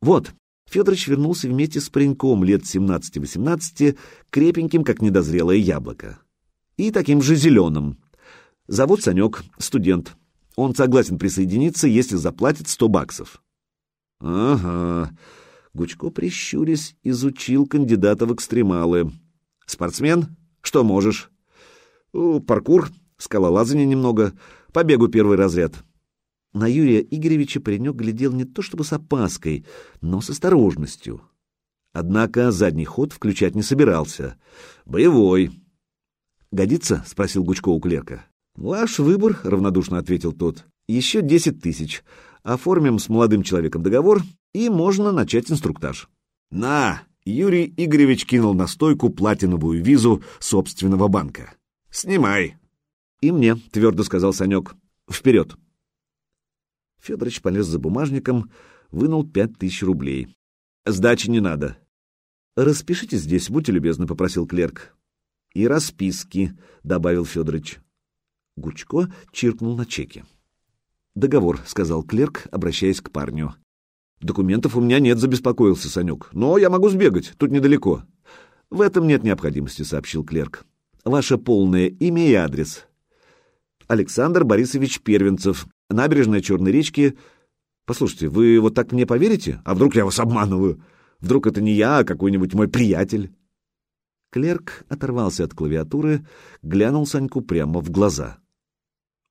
Вот, Федорович вернулся вместе с пареньком лет 17-18, крепеньким, как недозрелое яблоко. И таким же зеленым. Зовут Санек, студент. Он согласен присоединиться, если заплатит 100 баксов. Ага. Гучко, прищурясь, изучил кандидата в экстремалы. Спортсмен? Что можешь? Паркур, скалолазание немного, побегу первый разряд. На Юрия Игоревича паренек глядел не то чтобы с опаской, но с осторожностью. Однако задний ход включать не собирался. «Боевой». «Годится?» — спросил Гучко у клерка. «Ваш выбор», — равнодушно ответил тот. «Еще десять тысяч. Оформим с молодым человеком договор, и можно начать инструктаж». «На!» — Юрий Игоревич кинул на стойку платиновую визу собственного банка. «Снимай!» «И мне», — твердо сказал Санек. «Вперед!» Федорович полез за бумажником, вынул пять тысяч рублей. «Сдачи не надо». «Распишите здесь, будьте любезны», — попросил клерк. «И расписки», — добавил Федорович. Гучко чиркнул на чеке. «Договор», — сказал клерк, обращаясь к парню. «Документов у меня нет», — забеспокоился Санек. «Но я могу сбегать, тут недалеко». «В этом нет необходимости», — сообщил клерк. «Ваше полное имя и адрес». «Александр Борисович Первенцев, набережная Черной речки. Послушайте, вы вот так мне поверите? А вдруг я вас обманываю? Вдруг это не я, а какой-нибудь мой приятель?» Клерк оторвался от клавиатуры, глянул Саньку прямо в глаза.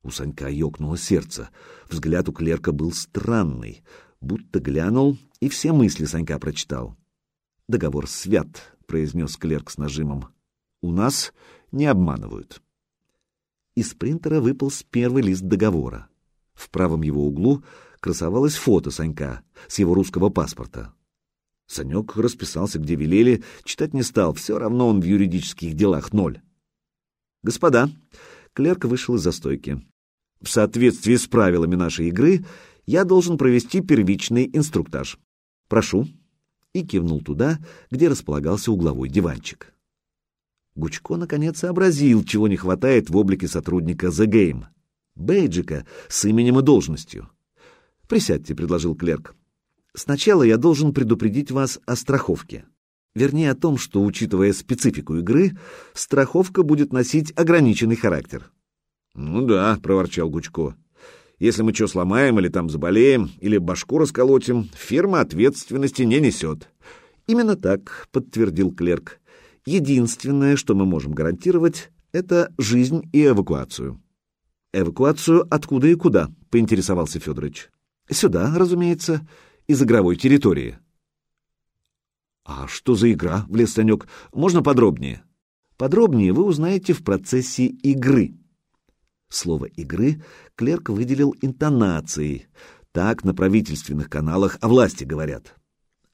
У Санька ёкнуло сердце. Взгляд у клерка был странный, будто глянул и все мысли Санька прочитал. «Договор свят», — произнес клерк с нажимом. «У нас не обманывают». Из принтера выпал первый лист договора. В правом его углу красовалось фото Санька с его русского паспорта. Санек расписался, где велели, читать не стал, все равно он в юридических делах ноль. «Господа», — клерк вышел из застойки, — «в соответствии с правилами нашей игры я должен провести первичный инструктаж. Прошу». И кивнул туда, где располагался угловой диванчик. Гучко наконец сообразил, чего не хватает в облике сотрудника The Game — бейджика с именем и должностью. «Присядьте», — предложил клерк. «Сначала я должен предупредить вас о страховке. Вернее, о том, что, учитывая специфику игры, страховка будет носить ограниченный характер». «Ну да», — проворчал Гучко. «Если мы что сломаем или там заболеем, или башку расколотим, фирма ответственности не несет». «Именно так», — подтвердил клерк. «Единственное, что мы можем гарантировать, это жизнь и эвакуацию». «Эвакуацию откуда и куда?» — поинтересовался Федорович. «Сюда, разумеется, из игровой территории». «А что за игра?» — влез Санек. «Можно подробнее?» «Подробнее вы узнаете в процессе игры». Слово «игры» клерк выделил интонацией. Так на правительственных каналах о власти говорят.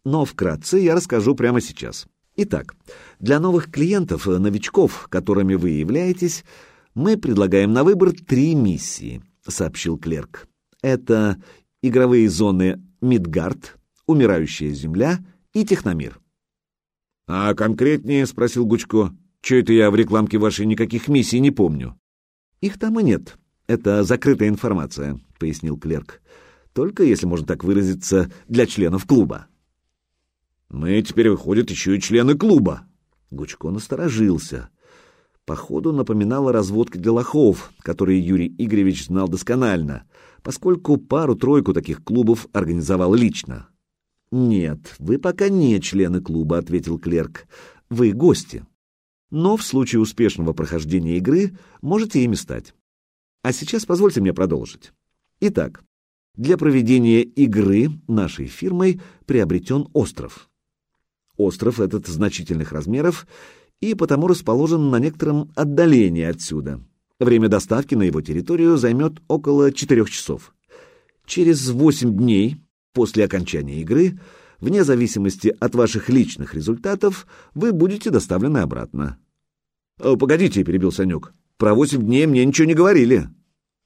Но вкратце я расскажу прямо сейчас. Итак, для новых клиентов, новичков, которыми вы являетесь, мы предлагаем на выбор три миссии, сообщил клерк. Это игровые зоны Мидгард, Умирающая Земля и Техномир. А конкретнее, спросил Гучко. Че это я в рекламке вашей никаких миссий не помню? Их там и нет. Это закрытая информация, пояснил клерк. Только, если можно так выразиться, для членов клуба. Мы теперь, выходят, еще и члены клуба. Гучко насторожился походу напоминала разводка для лохов, которые Юрий Игоревич знал досконально, поскольку пару-тройку таких клубов организовал лично. «Нет, вы пока не члены клуба», — ответил клерк. «Вы гости. Но в случае успешного прохождения игры можете ими стать. А сейчас позвольте мне продолжить. Итак, для проведения игры нашей фирмой приобретен остров. Остров этот значительных размеров и потому расположен на некотором отдалении отсюда. Время доставки на его территорию займет около 4 часов. Через 8 дней после окончания игры, вне зависимости от ваших личных результатов, вы будете доставлены обратно. «Погодите», — перебил Санек, — «про 8 дней мне ничего не говорили».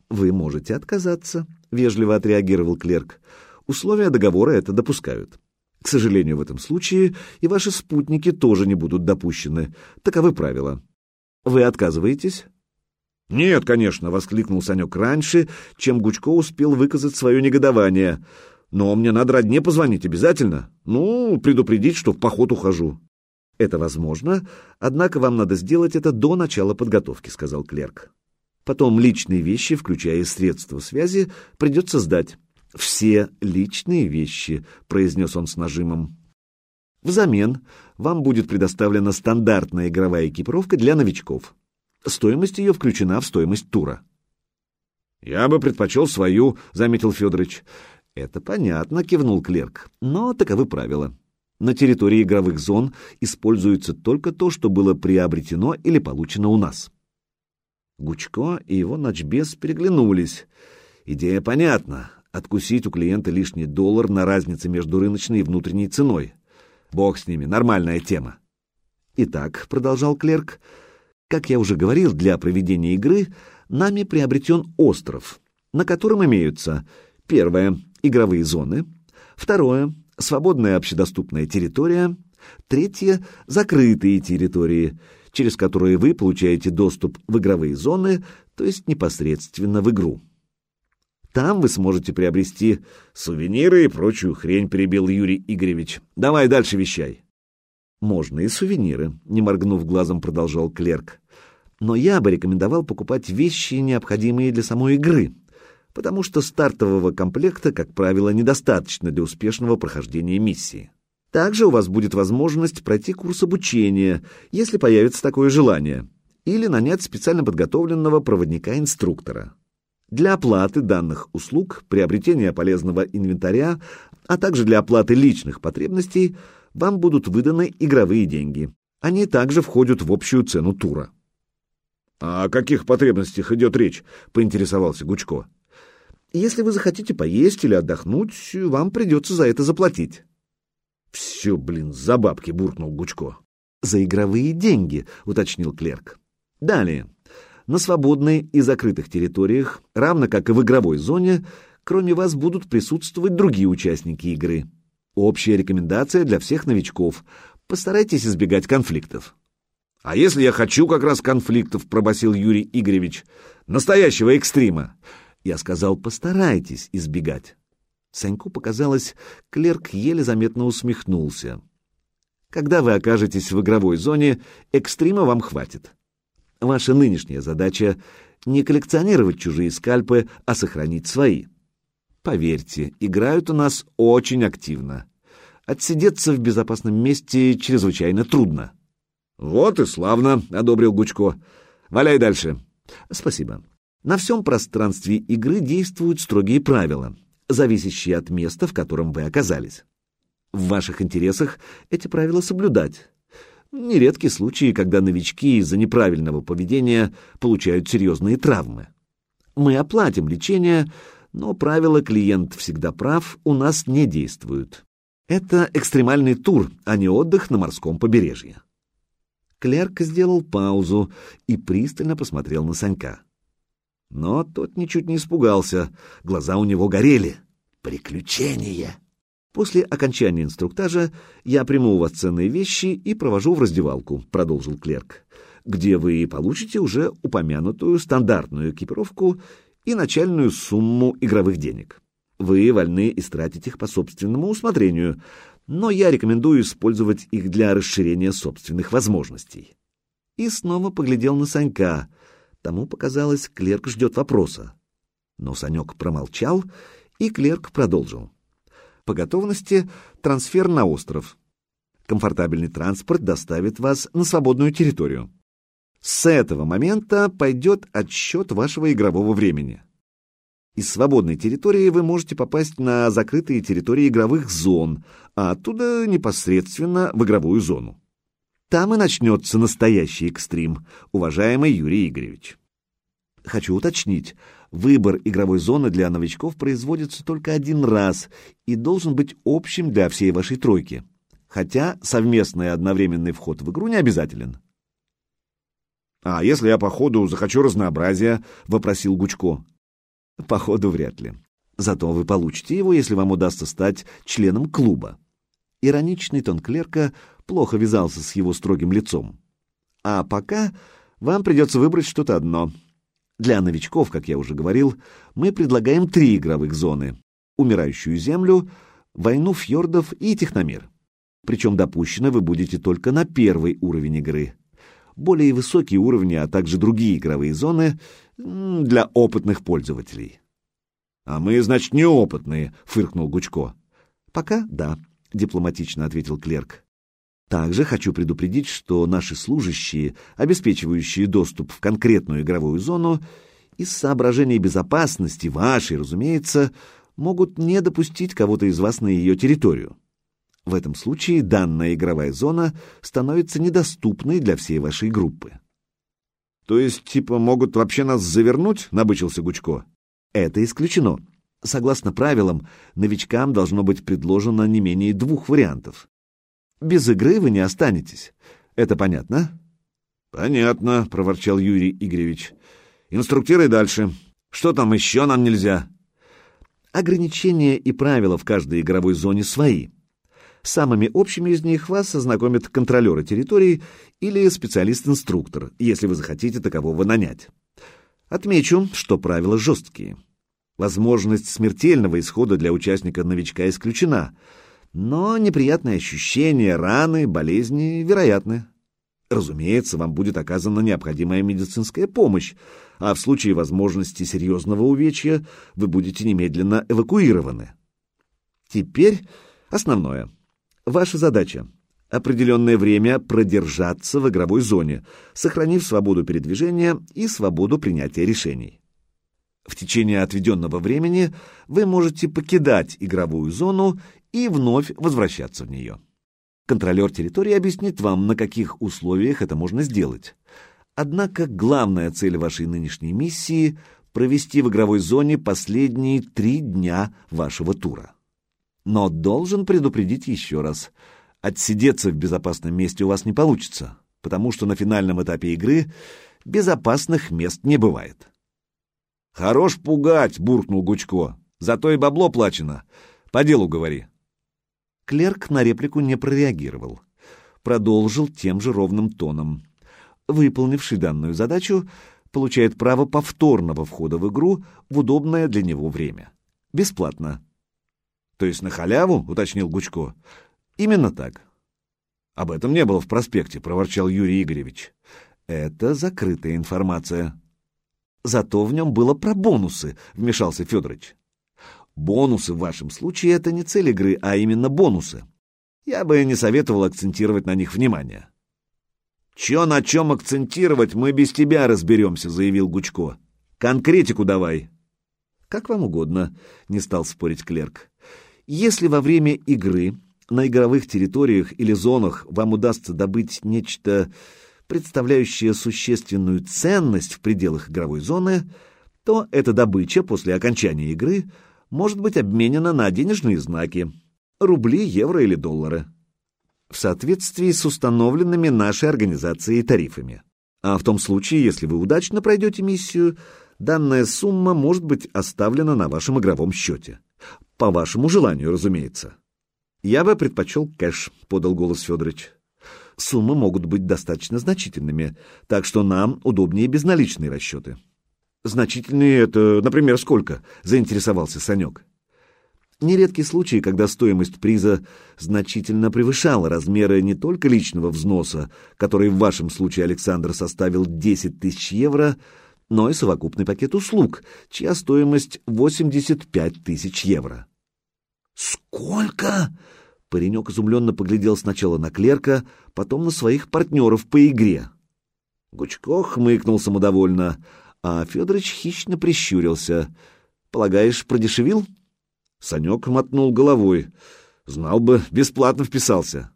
«Вы можете отказаться», — вежливо отреагировал клерк. «Условия договора это допускают». К сожалению, в этом случае и ваши спутники тоже не будут допущены. Таковы правила. Вы отказываетесь? «Нет, конечно!» — воскликнул Санек раньше, чем Гучко успел выказать свое негодование. Но мне надо родне позвонить обязательно. Ну, предупредить, что в поход ухожу. Это возможно, однако вам надо сделать это до начала подготовки, сказал клерк. Потом личные вещи, включая средства связи, придется сдать. Все личные вещи, произнес он с нажимом. Взамен вам будет предоставлена стандартная игровая экипировка для новичков. Стоимость ее включена в стоимость тура. «Я бы предпочел свою», — заметил Федорович. «Это понятно», — кивнул клерк, — «но таковы правила. На территории игровых зон используется только то, что было приобретено или получено у нас». Гучко и его ночбес переглянулись. Идея понятна — откусить у клиента лишний доллар на разнице между рыночной и внутренней ценой. Бог с ними, нормальная тема. «Итак», — продолжал клерк, — «как я уже говорил, для проведения игры нами приобретен остров, на котором имеются первое — игровые зоны, второе — свободная общедоступная территория, третье — закрытые территории, через которые вы получаете доступ в игровые зоны, то есть непосредственно в игру. Там вы сможете приобрести сувениры и прочую хрень, перебил Юрий Игоревич. Давай дальше вещай. Можно и сувениры, не моргнув глазом, продолжал клерк. Но я бы рекомендовал покупать вещи, необходимые для самой игры, потому что стартового комплекта, как правило, недостаточно для успешного прохождения миссии. Также у вас будет возможность пройти курс обучения, если появится такое желание, или нанять специально подготовленного проводника-инструктора. Для оплаты данных услуг, приобретения полезного инвентаря, а также для оплаты личных потребностей вам будут выданы игровые деньги. Они также входят в общую цену тура. «А «О каких потребностях идет речь?» — поинтересовался Гучко. «Если вы захотите поесть или отдохнуть, вам придется за это заплатить». «Все, блин, за бабки!» — буркнул Гучко. «За игровые деньги», — уточнил клерк. «Далее. На свободной и закрытых территориях, равно как и в игровой зоне, кроме вас будут присутствовать другие участники игры. Общая рекомендация для всех новичков. Постарайтесь избегать конфликтов. «А если я хочу как раз конфликтов?» — пробасил Юрий Игоревич. «Настоящего экстрима!» Я сказал, постарайтесь избегать. Саньку показалось, клерк еле заметно усмехнулся. Когда вы окажетесь в игровой зоне, экстрима вам хватит. Ваша нынешняя задача — не коллекционировать чужие скальпы, а сохранить свои. Поверьте, играют у нас очень активно. Отсидеться в безопасном месте чрезвычайно трудно. «Вот и славно», — одобрил Гучко. «Валяй дальше». «Спасибо. На всем пространстве игры действуют строгие правила, зависящие от места, в котором вы оказались. В ваших интересах эти правила соблюдать. Нередки случаи, когда новички из-за неправильного поведения получают серьезные травмы. Мы оплатим лечение, но правило «клиент всегда прав» у нас не действуют. Это экстремальный тур, а не отдых на морском побережье. Клерк сделал паузу и пристально посмотрел на Санька. Но тот ничуть не испугался, глаза у него горели. «Приключения!» После окончания инструктажа я приму у вас ценные вещи и провожу в раздевалку, продолжил клерк, где вы получите уже упомянутую стандартную экипировку и начальную сумму игровых денег. Вы вольны истратить их по собственному усмотрению, но я рекомендую использовать их для расширения собственных возможностей. И снова поглядел на Санька. Тому показалось, клерк ждет вопроса. Но Санек промолчал, и клерк продолжил. По готовности трансфер на остров. Комфортабельный транспорт доставит вас на свободную территорию. С этого момента пойдет отсчет вашего игрового времени. Из свободной территории вы можете попасть на закрытые территории игровых зон, а оттуда непосредственно в игровую зону. Там и начнется настоящий экстрим, уважаемый Юрий Игоревич. Хочу уточнить, Выбор игровой зоны для новичков производится только один раз и должен быть общим для всей вашей тройки. Хотя совместный одновременный вход в игру не обязателен. «А если я по ходу захочу разнообразия?» — вопросил Гучко. «По ходу вряд ли. Зато вы получите его, если вам удастся стать членом клуба». Ироничный тон клерка плохо вязался с его строгим лицом. «А пока вам придется выбрать что-то одно — для новичков, как я уже говорил, мы предлагаем три игровых зоны. умирающую землю, войну фьордов и техномир. Причем допущены вы будете только на первый уровень игры. Более высокие уровни, а также другие игровые зоны для опытных пользователей. «А мы, значит, неопытные», — фыркнул Гучко. «Пока да», — дипломатично ответил клерк. Также хочу предупредить, что наши служащие, обеспечивающие доступ в конкретную игровую зону, из соображений безопасности, вашей, разумеется, могут не допустить кого-то из вас на ее территорию. В этом случае данная игровая зона становится недоступной для всей вашей группы. То есть, типа, могут вообще нас завернуть, набычился Гучко? Это исключено. Согласно правилам, новичкам должно быть предложено не менее двух вариантов. Без игры вы не останетесь. Это понятно? Понятно, проворчал Юрий Игоревич. Инструктируй дальше. Что там еще нам нельзя? Ограничения и правила в каждой игровой зоне свои. Самыми общими из них вас ознакомят контролеры территории или специалист-инструктор, если вы захотите такового нанять. Отмечу, что правила жесткие. Возможность смертельного исхода для участника-новичка исключена — но неприятные ощущения, раны, болезни вероятны. Разумеется, вам будет оказана необходимая медицинская помощь, а в случае возможности серьезного увечья вы будете немедленно эвакуированы. Теперь основное. Ваша задача — определенное время продержаться в игровой зоне, сохранив свободу передвижения и свободу принятия решений. В течение отведенного времени вы можете покидать игровую зону и вновь возвращаться в нее. Контролер территории объяснит вам, на каких условиях это можно сделать. Однако главная цель вашей нынешней миссии — провести в игровой зоне последние три дня вашего тура. Но должен предупредить еще раз. Отсидеться в безопасном месте у вас не получится, потому что на финальном этапе игры безопасных мест не бывает. «Хорош пугать!» — буркнул Гучко. «Зато и бабло плачено. По делу говори». Клерк на реплику не прореагировал. Продолжил тем же ровным тоном. Выполнивший данную задачу получает право повторного входа в игру в удобное для него время. Бесплатно. То есть на халяву, уточнил Гучко. Именно так. Об этом не было в проспекте, проворчал Юрий Игоревич. Это закрытая информация. Зато в нем было про бонусы, вмешался Федорович. Бонусы в вашем случае — это не цель игры, а именно бонусы. Я бы не советовал акцентировать на них внимание. «Чё на чем акцентировать, мы без тебя разберемся», — заявил Гучко. «Конкретику давай». «Как вам угодно», — не стал спорить клерк. «Если во время игры на игровых территориях или зонах вам удастся добыть нечто, представляющее существенную ценность в пределах игровой зоны, то эта добыча после окончания игры — может быть обменена на денежные знаки – рубли, евро или доллары, в соответствии с установленными нашей организацией тарифами. А в том случае, если вы удачно пройдете миссию, данная сумма может быть оставлена на вашем игровом счете. По вашему желанию, разумеется. Я бы предпочел кэш, подал голос Федорович. Суммы могут быть достаточно значительными, так что нам удобнее безналичные расчеты. Значительные это, например, сколько? Заинтересовался Санек. Нередки случаи, когда стоимость приза значительно превышала размеры не только личного взноса, который в вашем случае, Александр, составил 10 тысяч евро, но и совокупный пакет услуг, чья стоимость 85 тысяч евро. «Сколько?» Паренек изумленно поглядел сначала на клерка, потом на своих партнеров по игре. Гучко хмыкнул самодовольно — а Федорович хищно прищурился. «Полагаешь, продешевил?» Санек мотнул головой. «Знал бы, бесплатно вписался».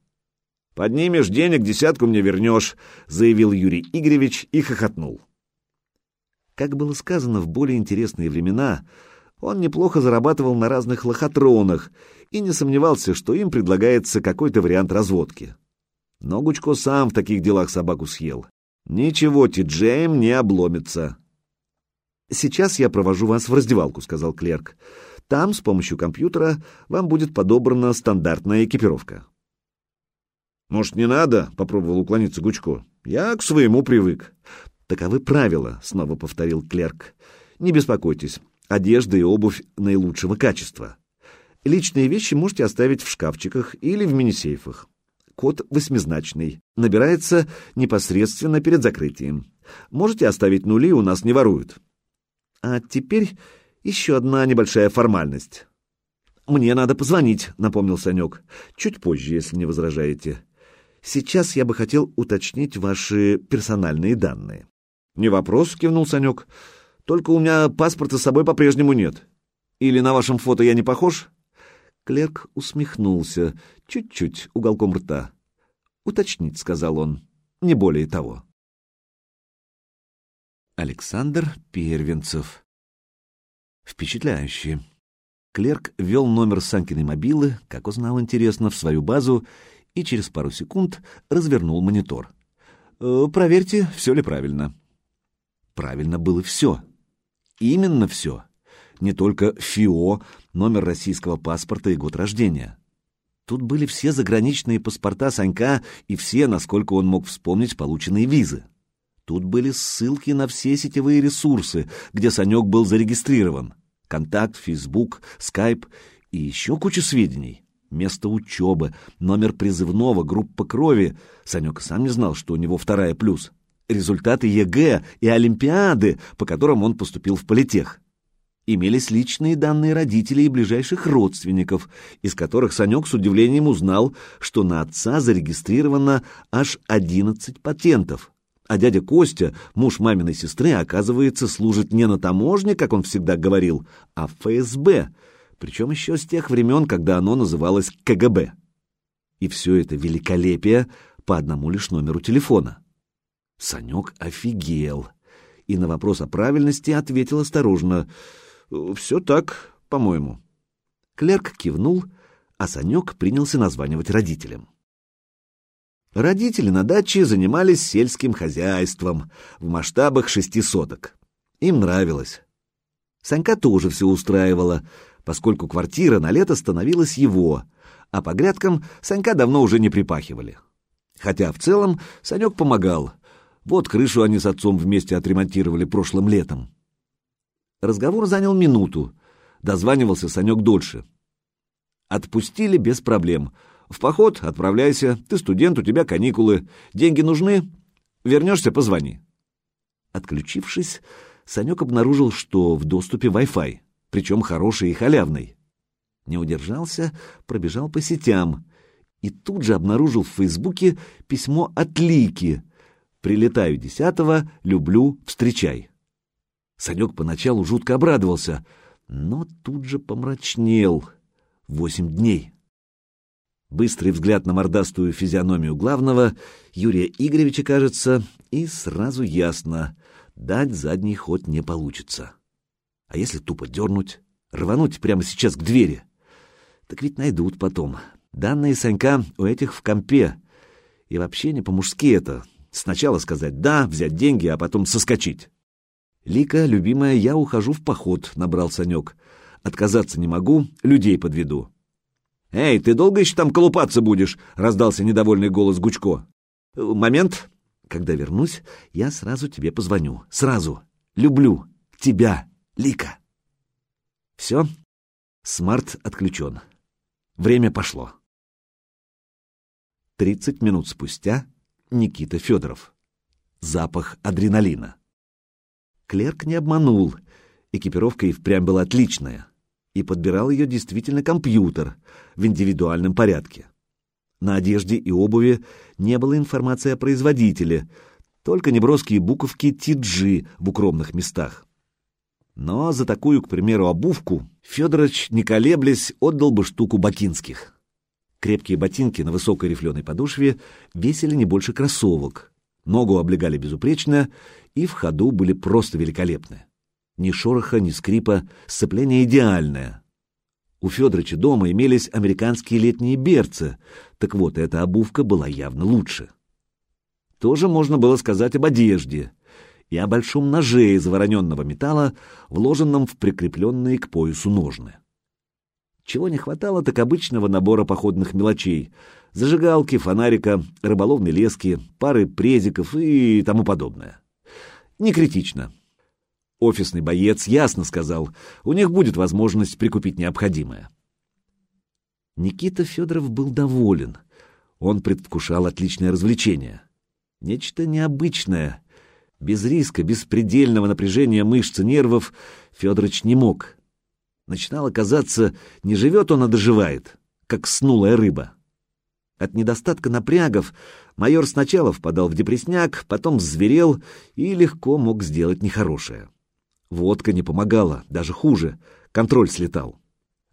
«Поднимешь денег, десятку мне вернешь», — заявил Юрий Игоревич и хохотнул. Как было сказано в более интересные времена, он неплохо зарабатывал на разных лохотронах и не сомневался, что им предлагается какой-то вариант разводки. Но Гучко сам в таких делах собаку съел. Ничего, Ти-Джейм не обломится. «Сейчас я провожу вас в раздевалку», — сказал клерк. «Там с помощью компьютера вам будет подобрана стандартная экипировка». «Может, не надо?» — попробовал уклониться Гучко. «Я к своему привык». «Таковы правила», — снова повторил клерк. «Не беспокойтесь, одежда и обувь наилучшего качества. Личные вещи можете оставить в шкафчиках или в мини-сейфах. Код восьмизначный. Набирается непосредственно перед закрытием. Можете оставить нули, у нас не воруют. А теперь еще одна небольшая формальность. «Мне надо позвонить», — напомнил Санек. «Чуть позже, если не возражаете. Сейчас я бы хотел уточнить ваши персональные данные». «Не вопрос», — кивнул Санек. «Только у меня паспорта с собой по-прежнему нет. Или на вашем фото я не похож?» Клерк усмехнулся, чуть-чуть, уголком рта. «Уточнить», — сказал он, — «не более того». Александр Первенцев. Впечатляющий. Клерк ввел номер Санкиной мобилы, как узнал, интересно, в свою базу и через пару секунд развернул монитор. «Э, «Проверьте, все ли правильно». Правильно было все. Именно все не только ФИО, номер российского паспорта и год рождения. Тут были все заграничные паспорта Санька и все, насколько он мог вспомнить, полученные визы. Тут были ссылки на все сетевые ресурсы, где Санек был зарегистрирован. Контакт, Фейсбук, Скайп и еще куча сведений. Место учебы, номер призывного, группа крови. Санек сам не знал, что у него вторая плюс. Результаты ЕГЭ и Олимпиады, по которым он поступил в политех имелись личные данные родителей и ближайших родственников, из которых Санек с удивлением узнал, что на отца зарегистрировано аж 11 патентов. А дядя Костя, муж маминой сестры, оказывается, служит не на таможне, как он всегда говорил, а в ФСБ, причем еще с тех времен, когда оно называлось КГБ. И все это великолепие по одному лишь номеру телефона. Санек офигел и на вопрос о правильности ответил осторожно — «Все так, по-моему». Клерк кивнул, а Санек принялся названивать родителям. Родители на даче занимались сельским хозяйством в масштабах шести соток. Им нравилось. Санька тоже все устраивало, поскольку квартира на лето становилась его, а по грядкам Санька давно уже не припахивали. Хотя в целом Санек помогал. Вот крышу они с отцом вместе отремонтировали прошлым летом. Разговор занял минуту. Дозванивался Санек дольше. Отпустили без проблем. В поход отправляйся, ты студент, у тебя каникулы. Деньги нужны? Вернешься, позвони. Отключившись, Санек обнаружил, что в доступе Wi-Fi, причем хороший и халявный. Не удержался, пробежал по сетям и тут же обнаружил в Фейсбуке письмо от Лики. «Прилетаю десятого, люблю, встречай». Санек поначалу жутко обрадовался, но тут же помрачнел. Восемь дней. Быстрый взгляд на мордастую физиономию главного, Юрия Игоревича, кажется, и сразу ясно — дать задний ход не получится. А если тупо дернуть, рвануть прямо сейчас к двери? Так ведь найдут потом. Данные Санька у этих в компе. И вообще не по-мужски это. Сначала сказать «да», взять деньги, а потом соскочить. «Лика, любимая, я ухожу в поход», — набрал Санек. «Отказаться не могу, людей подведу». «Эй, ты долго еще там колупаться будешь?» — раздался недовольный голос Гучко. «Момент. Когда вернусь, я сразу тебе позвоню. Сразу. Люблю. Тебя, Лика». Все. Смарт отключен. Время пошло. Тридцать минут спустя Никита Федоров. Запах адреналина. Клерк не обманул. Экипировка и впрямь была отличная. И подбирал ее действительно компьютер в индивидуальном порядке. На одежде и обуви не было информации о производителе, только неброские буковки TG в укромных местах. Но за такую, к примеру, обувку Федорович, не колеблясь, отдал бы штуку бакинских. Крепкие ботинки на высокой рифленой подошве весили не больше кроссовок, ногу облегали безупречно и в ходу были просто великолепны. Ни шороха, ни скрипа, сцепление идеальное. У Федоровича дома имелись американские летние берцы, так вот, эта обувка была явно лучше. Тоже можно было сказать об одежде и о большом ноже из вороненного металла, вложенном в прикрепленные к поясу ножны. Чего не хватало, так обычного набора походных мелочей — зажигалки, фонарика, рыболовной лески, пары презиков и тому подобное. Не критично. Офисный боец ясно сказал, у них будет возможность прикупить необходимое. Никита Федоров был доволен. Он предвкушал отличное развлечение. Нечто необычное. Без риска, без предельного напряжения мышц и нервов Федорович не мог. Начинало казаться, не живет он, а доживает, как снулая рыба. От недостатка напрягов майор сначала впадал в депресняк, потом зверел и легко мог сделать нехорошее. Водка не помогала, даже хуже, контроль слетал.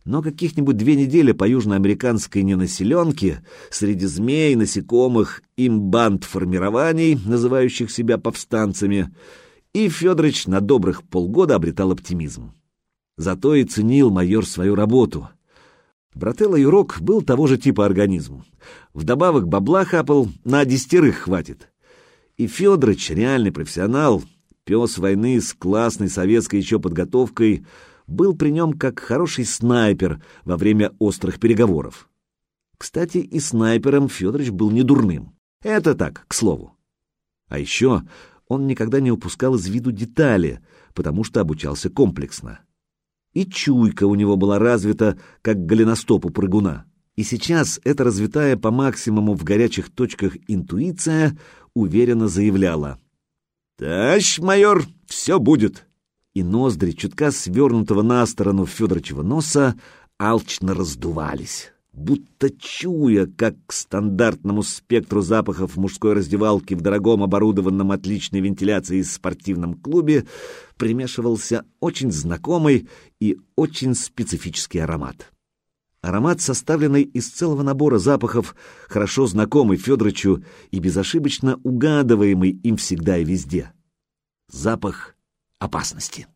Но каких-нибудь две недели по южноамериканской ненаселенке среди змей, насекомых, имбанд формирований, называющих себя повстанцами, и Федорович на добрых полгода обретал оптимизм. Зато и ценил майор свою работу — Брателло Юрок был того же типа организм. Вдобавок бабла хапал, на десятерых хватит. И Федорович, реальный профессионал, пес войны с классной советской еще подготовкой, был при нем как хороший снайпер во время острых переговоров. Кстати, и снайпером Федорович был не дурным. Это так, к слову. А еще он никогда не упускал из виду детали, потому что обучался комплексно и чуйка у него была развита, как голеностоп у прыгуна. И сейчас эта развитая по максимуму в горячих точках интуиция уверенно заявляла. «Товарищ майор, все будет!» И ноздри чутка свернутого на сторону Федорычева носа алчно раздувались будто чуя, как к стандартному спектру запахов мужской раздевалки в дорогом оборудованном отличной вентиляцией спортивном клубе примешивался очень знакомый и очень специфический аромат. Аромат, составленный из целого набора запахов, хорошо знакомый Федорычу и безошибочно угадываемый им всегда и везде. Запах опасности.